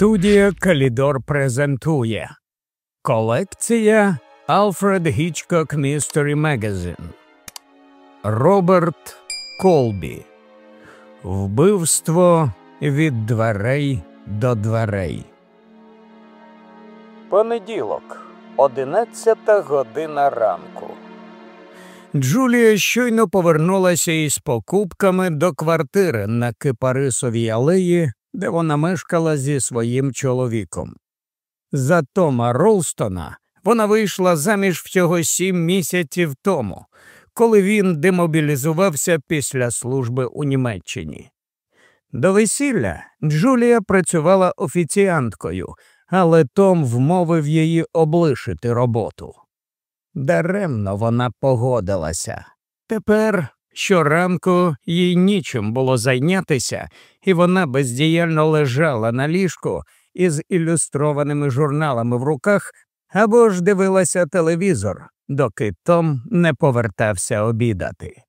Студія Калідор презентує Колекція Alfred Hitchcock Mystery Magazine Роберт Колбі Вбивство від дверей до дверей. Понеділок, 11 година ранку. Джулія щойно повернулася із покупками до квартири на Кипарисовій алеї де вона мешкала зі своїм чоловіком. За Тома Ролстона вона вийшла заміж всього сім місяців тому, коли він демобілізувався після служби у Німеччині. До весілля Джулія працювала офіціанткою, але Том вмовив її облишити роботу. Даремно вона погодилася. Тепер Щоранку їй нічим було зайнятися, і вона бездіяльно лежала на ліжку із ілюстрованими журналами в руках або ж дивилася телевізор, доки Том не повертався обідати.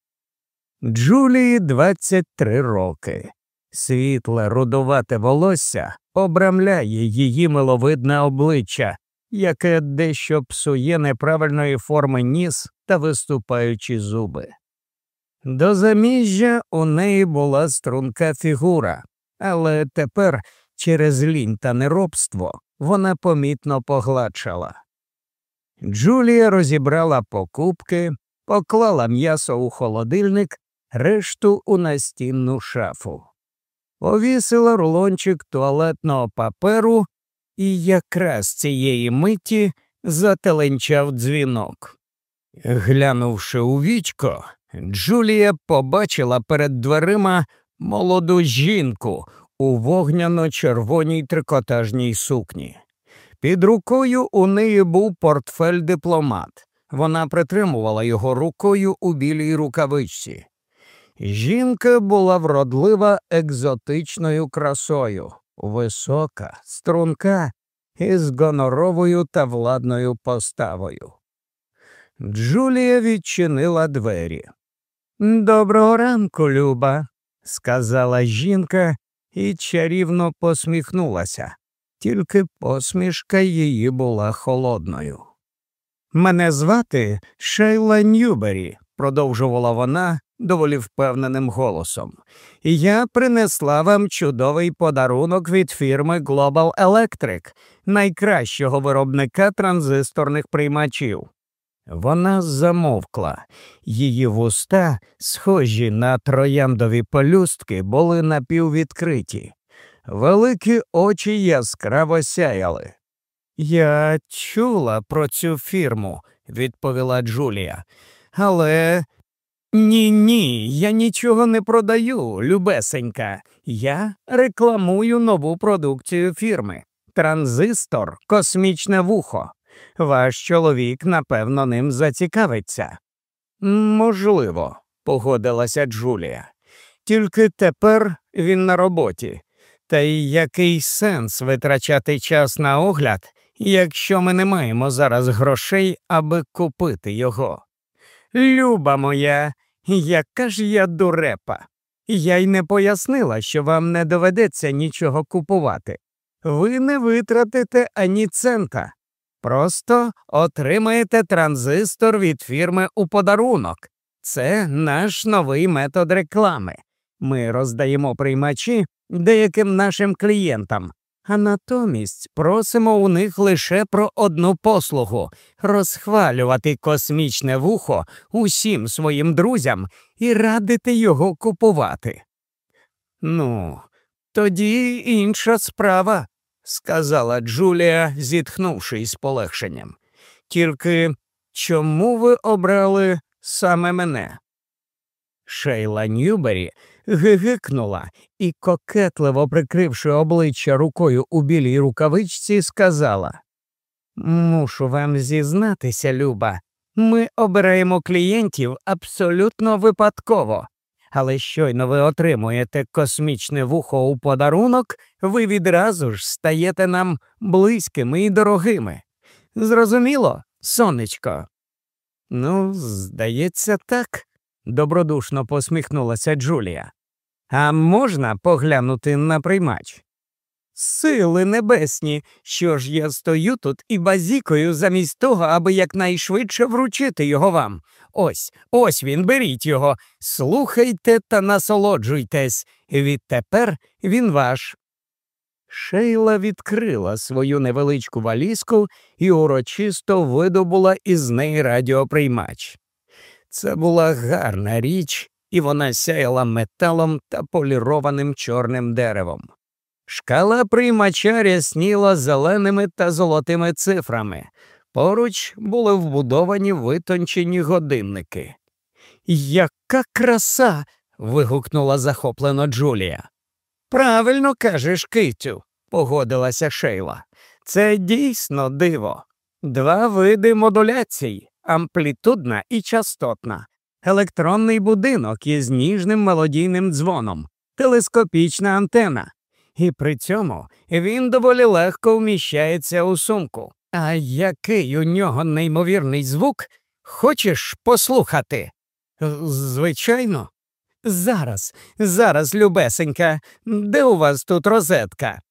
Джулії 23 роки. Світле рудувате волосся обрамляє її миловидне обличчя, яке дещо псує неправильної форми ніс та виступаючі зуби. До заміжжя у неї була струнка фігура, але тепер через лінь та неробство вона помітно погладшала. Джулія розібрала покупки, поклала м'ясо у холодильник, решту у настінну шафу, повісила рулончик туалетного паперу і якраз цієї миті зателенчав дзвінок. Глянувши у вічко, Джулія побачила перед дверима молоду жінку у вогняно-червоній трикотажній сукні. Під рукою у неї був портфель дипломат. Вона притримувала його рукою у білій рукавичці. Жінка була вродлива екзотичною красою, висока, струнка із гоноровою та владною поставою. Джулія відчинила двері. Доброго ранку, Люба, сказала жінка і чарівно посміхнулася, тільки посмішка її була холодною. Мене звати Шейла Ньюбері, продовжувала вона доволі впевненим голосом. Я принесла вам чудовий подарунок від фірми Global Electric, найкращого виробника транзисторних приймачів. Вона замовкла, її вуста, схожі на трояндові пелюстки, були напіввідкриті. Великі очі яскраво сяяли. Я чула про цю фірму, відповіла Джулія. Але ні, ні, я нічого не продаю, любесенька. Я рекламую нову продукцію фірми. Транзистор, космічне вухо. Ваш чоловік, напевно, ним зацікавиться. Можливо, погодилася Джулія. Тільки тепер він на роботі. Та й який сенс витрачати час на огляд, якщо ми не маємо зараз грошей, аби купити його? Люба моя, яка ж я дурепа. Я й не пояснила, що вам не доведеться нічого купувати. Ви не витратите ані цента. Просто отримаєте транзистор від фірми у подарунок. Це наш новий метод реклами. Ми роздаємо приймачі деяким нашим клієнтам, а натомість просимо у них лише про одну послугу розхвалювати космічне вухо усім своїм друзям і радити його купувати. Ну, тоді інша справа сказала Джулія, зітхнувши із полегшенням. Тільки чому ви обрали саме мене? Шейла Ньюбері гигикнула і, кокетливо прикривши обличчя рукою у білій рукавичці, сказала Мушу вам зізнатися, Люба, ми обираємо клієнтів абсолютно випадково але щойно ви отримуєте космічне вухо у подарунок, ви відразу ж стаєте нам близькими і дорогими. Зрозуміло, сонечко? Ну, здається, так, добродушно посміхнулася Джулія. А можна поглянути на приймач? Сили небесні, що ж я стою тут і базікою замість того, аби якнайшвидше вручити його вам. Ось, ось він, беріть його, слухайте та насолоджуйтесь. Відтепер він ваш. Шейла відкрила свою невеличку валізку і урочисто видобула із неї радіоприймач. Це була гарна річ, і вона сяяла металом та полірованим чорним деревом. Шкала приймача рясніла зеленими та золотими цифрами. Поруч були вбудовані витончені годинники. Яка краса. вигукнула захоплено Джулія. Правильно кажеш, Китю, погодилася Шейла. Це дійсно диво. Два види модуляцій амплітудна і частотна, електронний будинок із ніжним мелодійним дзвоном, телескопічна антена. І при цьому він доволі легко вміщається у сумку. А який у нього неймовірний звук, хочеш послухати? Звичайно. Зараз, зараз, любесенька, де у вас тут розетка?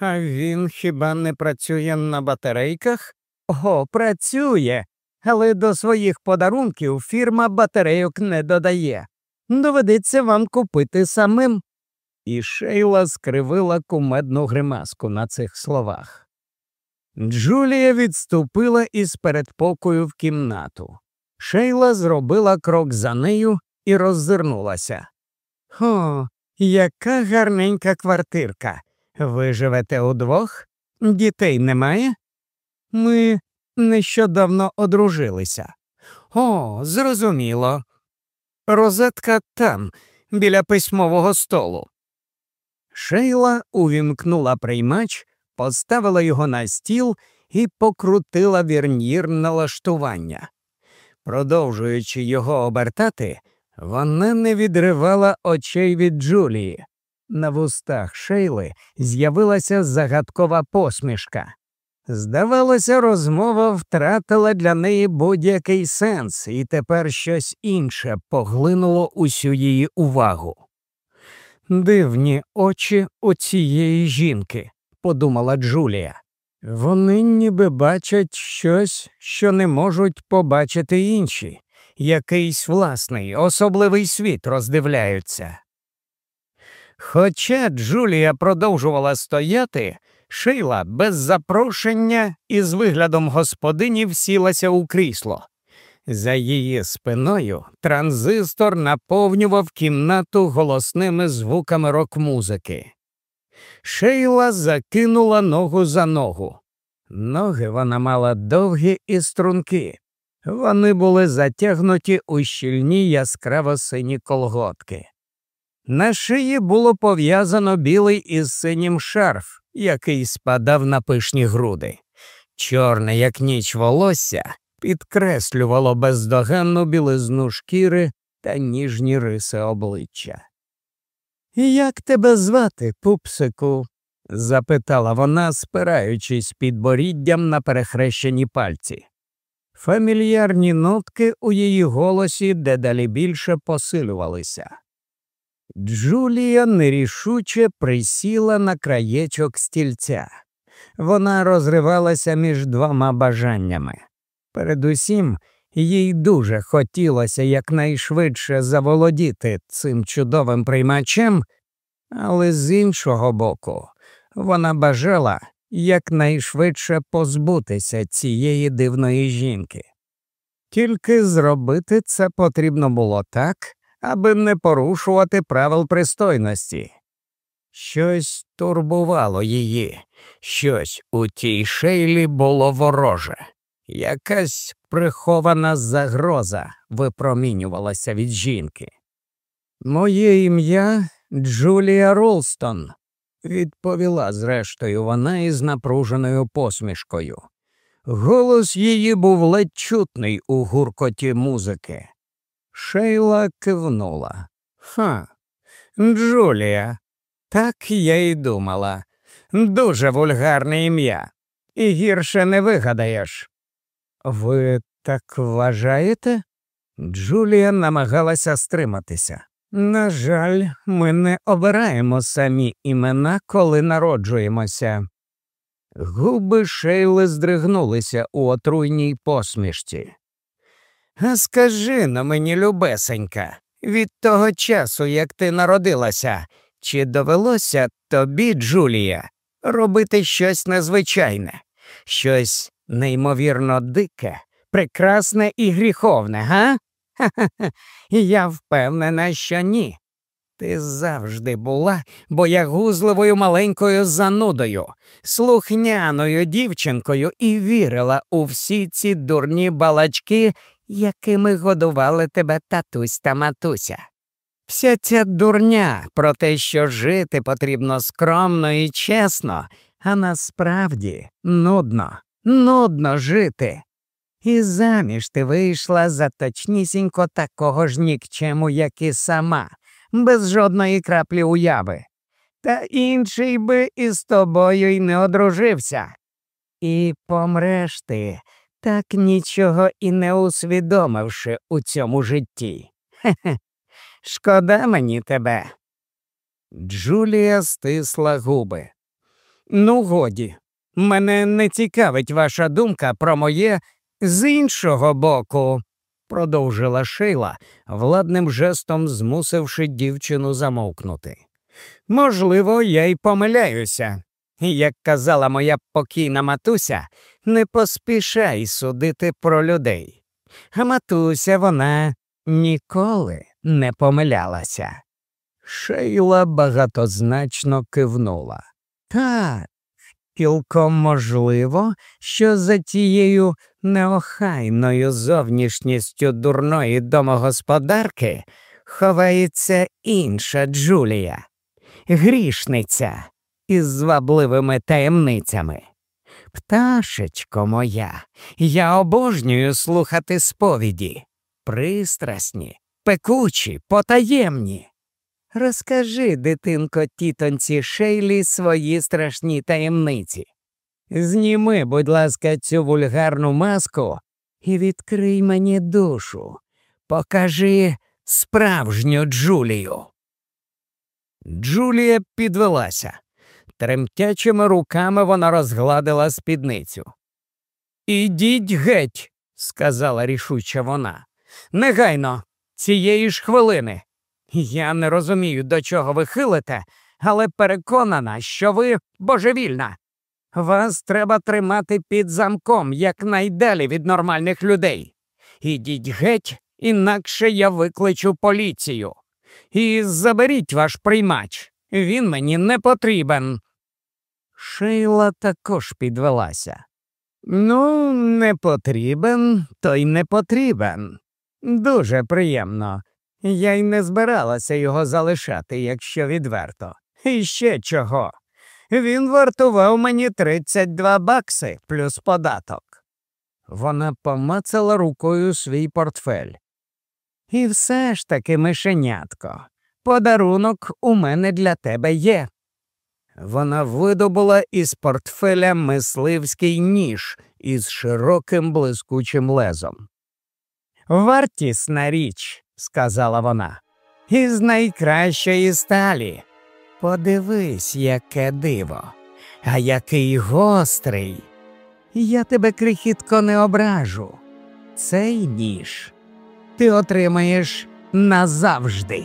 А він хіба не працює на батарейках? О, працює, але до своїх подарунків фірма батарейок не додає. Доведеться вам купити самим. І Шейла скривила кумедну гримаску на цих словах. Джулія відступила із передпокою в кімнату. Шейла зробила крок за нею і роззирнулася. О, яка гарненька квартирка. Ви живете удвох? Дітей немає? Ми нещодавно одружилися. О, зрозуміло. Розетка там, біля письмового столу. Шейла увімкнула приймач, поставила його на стіл і покрутила вірнір налаштування. Продовжуючи його обертати, вона не відривала очей від Джулії. На вустах Шейли з'явилася загадкова посмішка. Здавалося, розмова втратила для неї будь-який сенс, і тепер щось інше поглинуло усю її увагу. Дивні очі у цієї жінки, подумала Джулія. Вони ніби бачать щось, що не можуть побачити інші, якийсь власний, особливий світ роздивляються. Хоча Джулія продовжувала стояти, Шейла без запрошення і з виглядом господині всілася у крісло. За її спиною транзистор наповнював кімнату голосними звуками рок-музики. Шейла закинула ногу за ногу. Ноги вона мала довгі і струнки. Вони були затягнуті у щільні яскраво сині колготки. На шиї було пов'язано білий із синім шарф, який спадав на пишні груди. Чорне, як ніч волосся, підкреслювало бездоганну білизну шкіри та ніжні риси обличчя. Як тебе звати, пупсику? запитала вона, спираючись під боріддям на перехрещені пальці. Фамільярні нотки у її голосі дедалі більше посилювалися. Джулія нерішуче присіла на краєчок стільця. Вона розривалася між двома бажаннями. Передусім, їй дуже хотілося якнайшвидше заволодіти цим чудовим приймачем, але з іншого боку, вона бажала якнайшвидше позбутися цієї дивної жінки. Тільки зробити це потрібно було так, аби не порушувати правил пристойності. Щось турбувало її, щось у тій шейлі було вороже, якась прихована загроза випромінювалася від жінки. Моє ім'я Джулія Ролстон, відповіла зрештою вона із напруженою посмішкою. Голос її був ледь чутний у гуркоті музики. Шейла кивнула. Ха, Джулія, так я й думала. Дуже вульгарне ім'я. І гірше не вигадаєш. Ви так вважаєте? Джулія намагалася стриматися. На жаль, ми не обираємо самі імена, коли народжуємося. Губи Шейли здригнулися у отруйній посмішці. А скажи на мені, любесенька, від того часу, як ти народилася, чи довелося тобі, Джулія, робити щось незвичайне, щось неймовірно дике, прекрасне і гріховне, га? Ха-ха-ха, я впевнена, що ні. Ти завжди була боягузливою маленькою занудою, слухняною дівчинкою і вірила у всі ці дурні балачки, якими годували тебе татусь та матуся. Вся ця дурня про те, що жити потрібно скромно і чесно, а насправді нудно, нудно жити. І заміж ти вийшла за точнісінько такого ж нікчему, як і сама, без жодної краплі уяви. Та інший би із тобою й не одружився. І помреш ти, так нічого і не усвідомивши у цьому житті. Хе-хе, шкода мені тебе. Джулія стисла губи. Ну, годі, мене не цікавить ваша думка про моє з іншого боку, продовжила Шейла, владним жестом змусивши дівчину замовкнути. Можливо, я й помиляюся. Як казала моя покійна матуся, не поспішай судити про людей. А матуся вона ніколи не помилялася. Шейла багатозначно кивнула. Так, цілком можливо, що за тією неохайною зовнішністю дурної домогосподарки ховається інша Джулія, грішниця із звабливими таємницями. Пташечко моя, я обожнюю слухати сповіді, пристрасні, пекучі, потаємні. Розкажи, дитинко, тітонці Шейлі, свої страшні таємниці. Зніми, будь ласка, цю вульгарну маску і відкрий мені душу. Покажи справжню Джулію. Джулія підвелася. Тремтячими руками вона розгладила спідницю. Ідіть геть, сказала рішуче вона. Негайно, цієї ж хвилини. Я не розумію, до чого ви хилите, але переконана, що ви божевільна. Вас треба тримати під замком якнайдалі від нормальних людей. Ідіть геть, інакше я викличу поліцію. І заберіть ваш приймач. Він мені не потрібен. Шейла також підвелася. Ну, не потрібен, то й не потрібен. Дуже приємно. Я й не збиралася його залишати, якщо відверто. І ще чого. Він вартував мені 32 бакси плюс податок. Вона помацала рукою свій портфель. І все ж таки, мишенятко, подарунок у мене для тебе є. Вона видобула із портфеля мисливський ніж із широким блискучим лезом. Вартісна річ, сказала вона, із найкращої сталі. Подивись, яке диво, а який гострий. Я тебе крихітко не ображу. Цей ніж ти отримаєш назавжди.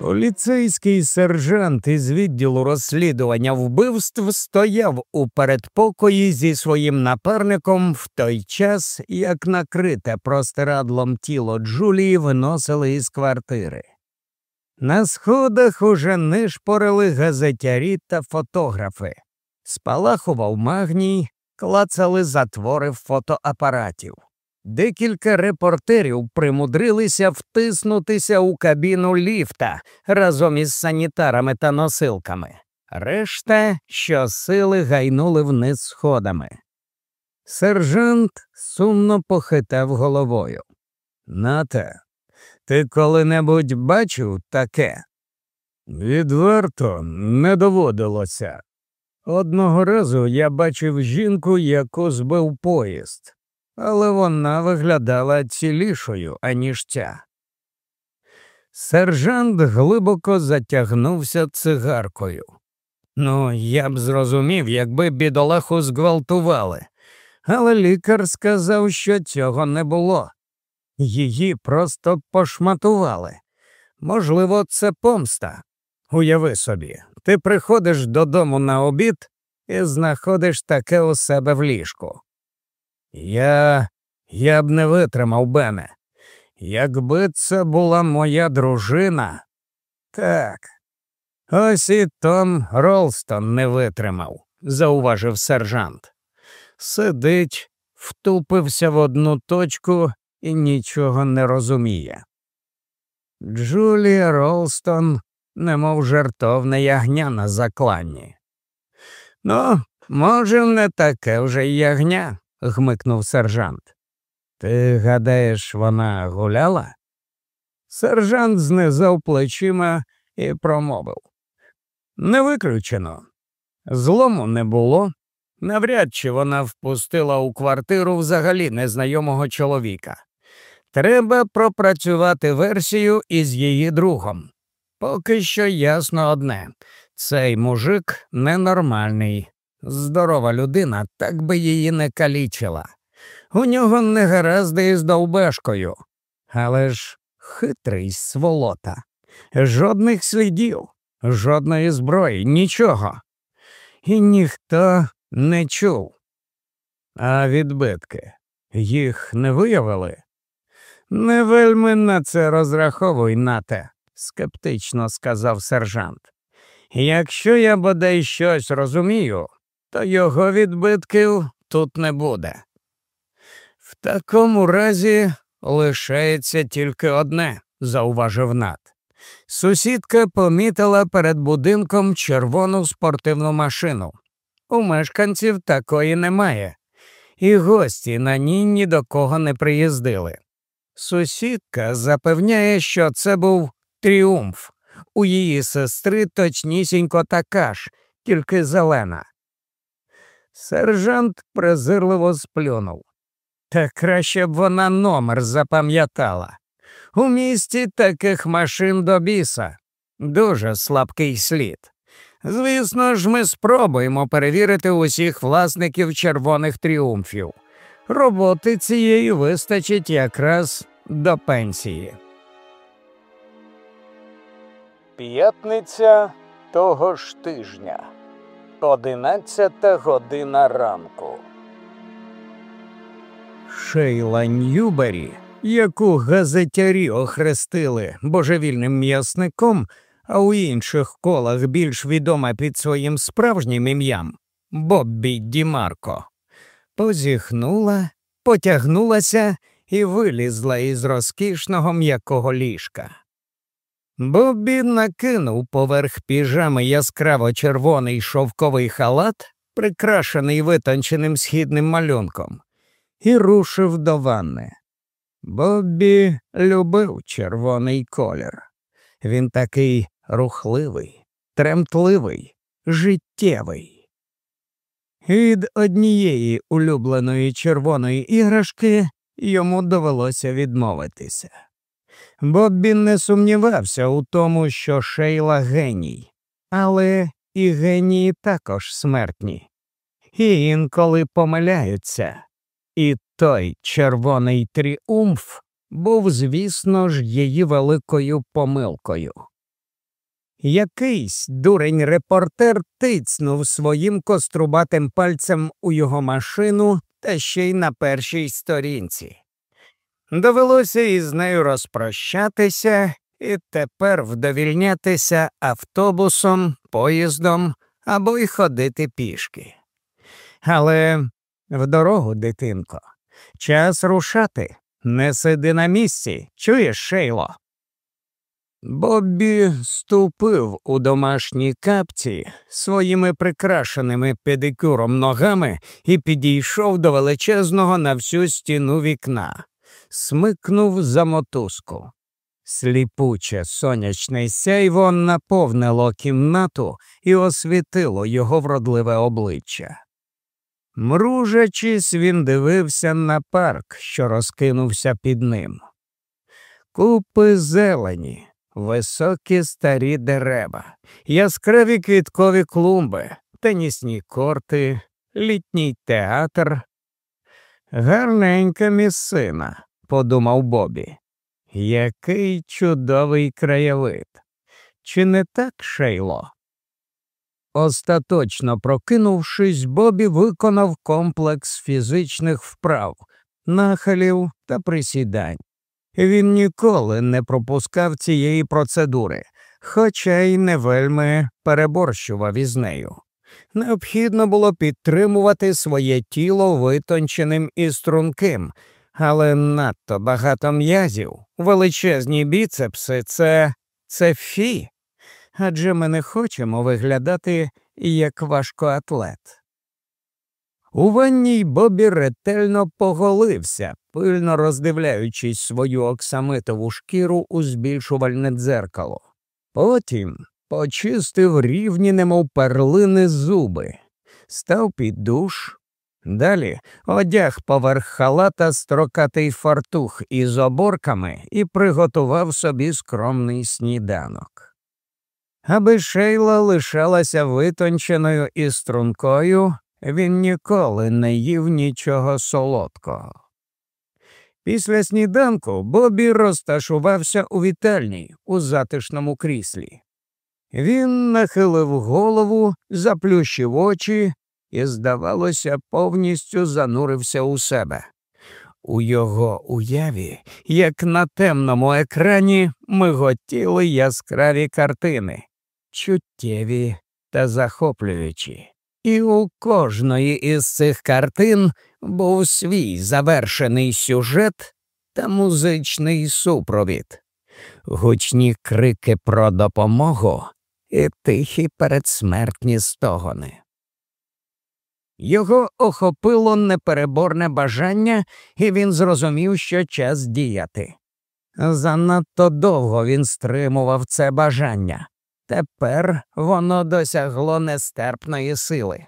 Поліцейський сержант із відділу розслідування вбивств стояв у передпокої зі своїм напарником в той час, як накрите простирадлом тіло Джулії виносили із квартири. На сходах уже нишпорили газетярі та фотографи, спалахував магній, клацали затвори фотоапаратів. Декілька репортерів примудрилися втиснутися у кабіну ліфта разом із санітарами та носилками. Решта щосили гайнули вниз сходами. Сержант сумно похитав головою. Нате, ти коли-небудь бачив таке? Відверто не доводилося. Одного разу я бачив жінку, яку збив поїзд. Але вона виглядала цілішою, аніж ця. Сержант глибоко затягнувся цигаркою. Ну, я б зрозумів, якби бідолаху зґвалтували, але лікар сказав, що цього не було. Її просто пошматували. Можливо, це помста. Уяви собі, ти приходиш додому на обід і знаходиш таке у себе в ліжку. Я я б не витримав Бене. Якби це була моя дружина. Так. Ось і Том Ролстон не витримав, зауважив сержант. Сидить, втупився в одну точку і нічого не розуміє. Джулія Ролстон, немов жартовне ягня на закланні. Ну, може, не таке вже ягня, гмикнув сержант. Ти гадаєш, вона гуляла? Сержант знизав плечима і промовив. Не виключено. Злому не було. Навряд чи вона впустила у квартиру взагалі незнайомого чоловіка. Треба пропрацювати версію із її другом. Поки що ясно одне цей мужик ненормальний. Здорова людина, так би її не калічила. У нього не гаразди із довбешкою. Але ж хитрий сволота. Жодних слідів, жодної зброї, нічого. І ніхто не чув. А відбитки їх не виявили? Не вельми на це розраховуй, нате, скептично сказав сержант. Якщо я бодай щось розумію, то його відбитків тут не буде. В такому разі лишається тільки одне, зауважив Нат. Сусідка помітила перед будинком червону спортивну машину. У мешканців такої немає, і гості на ній ні до кого не приїздили. Сусідка запевняє, що це був тріумф. У її сестри точнісінько така ж, тільки зелена. Сержант презирливо сплюнув. Та краще б вона номер запам'ятала. У місті таких машин до біса. Дуже слабкий слід. Звісно ж, ми спробуємо перевірити усіх власників червоних тріумфів. Роботи цієї вистачить якраз до пенсії. П'ятниця того ж тижня. Одинадцята година ранку. Шейла Ньюбері, яку газетярі охрестили божевільним м'ясником, а у інших колах більш відома під своїм справжнім ім'ям Боббі Дімарко, позіхнула, потягнулася і вилізла із розкішного м'якого ліжка. Боббі накинув поверх піжами яскраво червоний шовковий халат, прикрашений витонченим східним малюнком, і рушив до ванни. Боббі любив червоний колір. Він такий рухливий, тремтливий, життєвий. Від однієї улюбленої червоної іграшки йому довелося відмовитися. Боббі не сумнівався у тому, що Шейла геній, але і генії також смертні, і інколи помиляються. І той червоний тріумф був, звісно ж, її великою помилкою. Якийсь дурень репортер тицнув своїм кострубатим пальцем у його машину та ще й на першій сторінці. Довелося із нею розпрощатися і тепер вдовільнятися автобусом, поїздом або й ходити пішки. Але в дорогу, дитинко, час рушати, не сиди на місці, чуєш, шейло. Боббі ступив у домашній капці своїми прикрашеними педикюром ногами і підійшов до величезного на всю стіну вікна, смикнув за мотузку. Сліпуче сонячне сяйво наповнило кімнату і освітило його вродливе обличчя. Мружачись, він дивився на парк, що розкинувся під ним. Купи зелені, високі старі дерева, яскраві квіткові клумби, тенісні корти, літній театр. Гарненька місцина, подумав Бобі. Який чудовий краєвид. Чи не так, Шейло? Остаточно прокинувшись, Бобі виконав комплекс фізичних вправ, нахилів та присідань. Він ніколи не пропускав цієї процедури, хоча й не вельми переборщував із нею. Необхідно було підтримувати своє тіло витонченим і струнким, але надто багато м'язів, величезні біцепси це це фі. Адже ми не хочемо виглядати як важкоатлет. У ванній Бобі ретельно поголився, пильно роздивляючись свою оксамитову шкіру у збільшувальне дзеркало. Потім почистив рівні, немов перлини зуби, став під душ. Далі одяг поверх халата строкатий фартух із оборками і приготував собі скромний сніданок. Аби шейла лишалася витонченою і стрункою, він ніколи не їв нічого солодкого. Після сніданку Бобі розташувався у вітальні у затишному кріслі. Він нахилив голову, заплющив очі і, здавалося, повністю занурився у себе. У його уяві, як на темному екрані, миготіли яскраві картини, чуттєві та захоплюючі. І у кожної із цих картин був свій завершений сюжет та музичний супровід, гучні крики про допомогу і тихі передсмертні стогони. Його охопило непереборне бажання, і він зрозумів, що час діяти. Занадто довго він стримував це бажання. Тепер воно досягло нестерпної сили.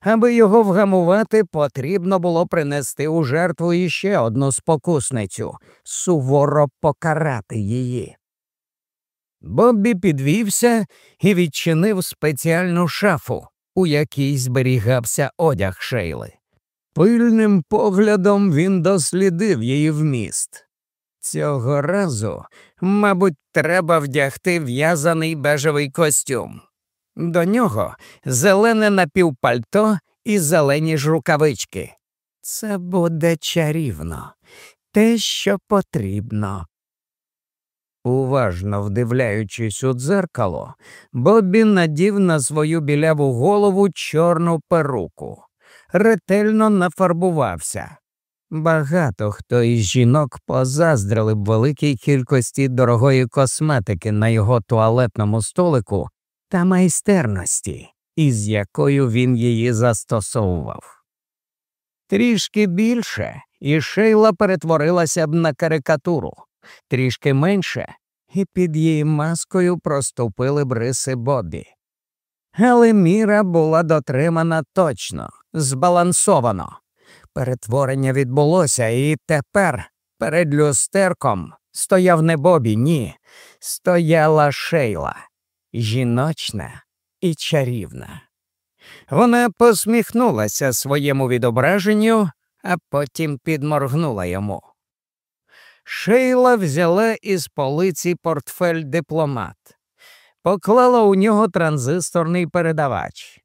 Аби його вгамувати, потрібно було принести у жертву іще одну спокусницю суворо покарати її. Боббі підвівся і відчинив спеціальну шафу, у якій зберігався одяг шейли. Пильним поглядом він дослідив її вміст. Цього разу, мабуть, треба вдягти в'язаний бежевий костюм. До нього зелене напівпальто і зелені ж рукавички. Це буде чарівно, те, що потрібно. Уважно вдивляючись у дзеркало, Бобі надів на свою біляву голову чорну перуку, ретельно нафарбувався. Багато хто із жінок позаздрили б великій кількості дорогої косметики на його туалетному столику та майстерності, із якою він її застосовував. Трішки більше, і шейла перетворилася б на карикатуру, трішки менше, і під її маскою проступили б риси Бобі. Але міра була дотримана точно, збалансовано. Перетворення відбулося, і тепер перед люстерком стояв не Бобі, ні, стояла шейла, жіночна і чарівна. Вона посміхнулася своєму відображенню, а потім підморгнула йому. Шейла взяла із полиці портфель дипломат, поклала у нього транзисторний передавач.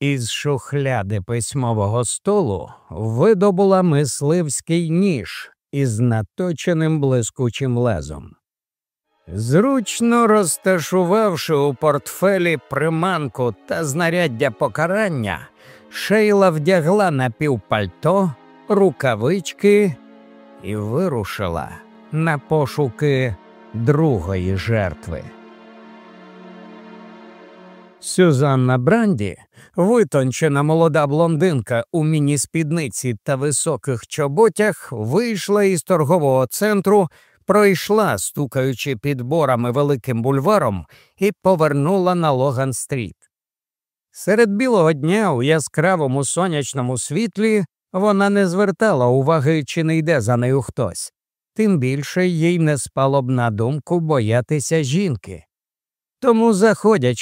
Із шухляди письмового столу видобула мисливський ніж із наточеним блискучим лезом. Зручно розташувавши у портфелі приманку та знаряддя покарання, шейла вдягла на півпальто, рукавички і вирушила на пошуки другої жертви. Сюзанна Бранді, витончена молода блондинка у міні-спідниці та високих чоботях, вийшла із торгового центру, пройшла, стукаючи підборами великим бульваром, і повернула на Логан стріт. Серед білого дня у яскравому сонячному світлі вона не звертала уваги, чи не йде за нею хтось, тим більше їй не спало б на думку боятися жінки. Тому, заходячи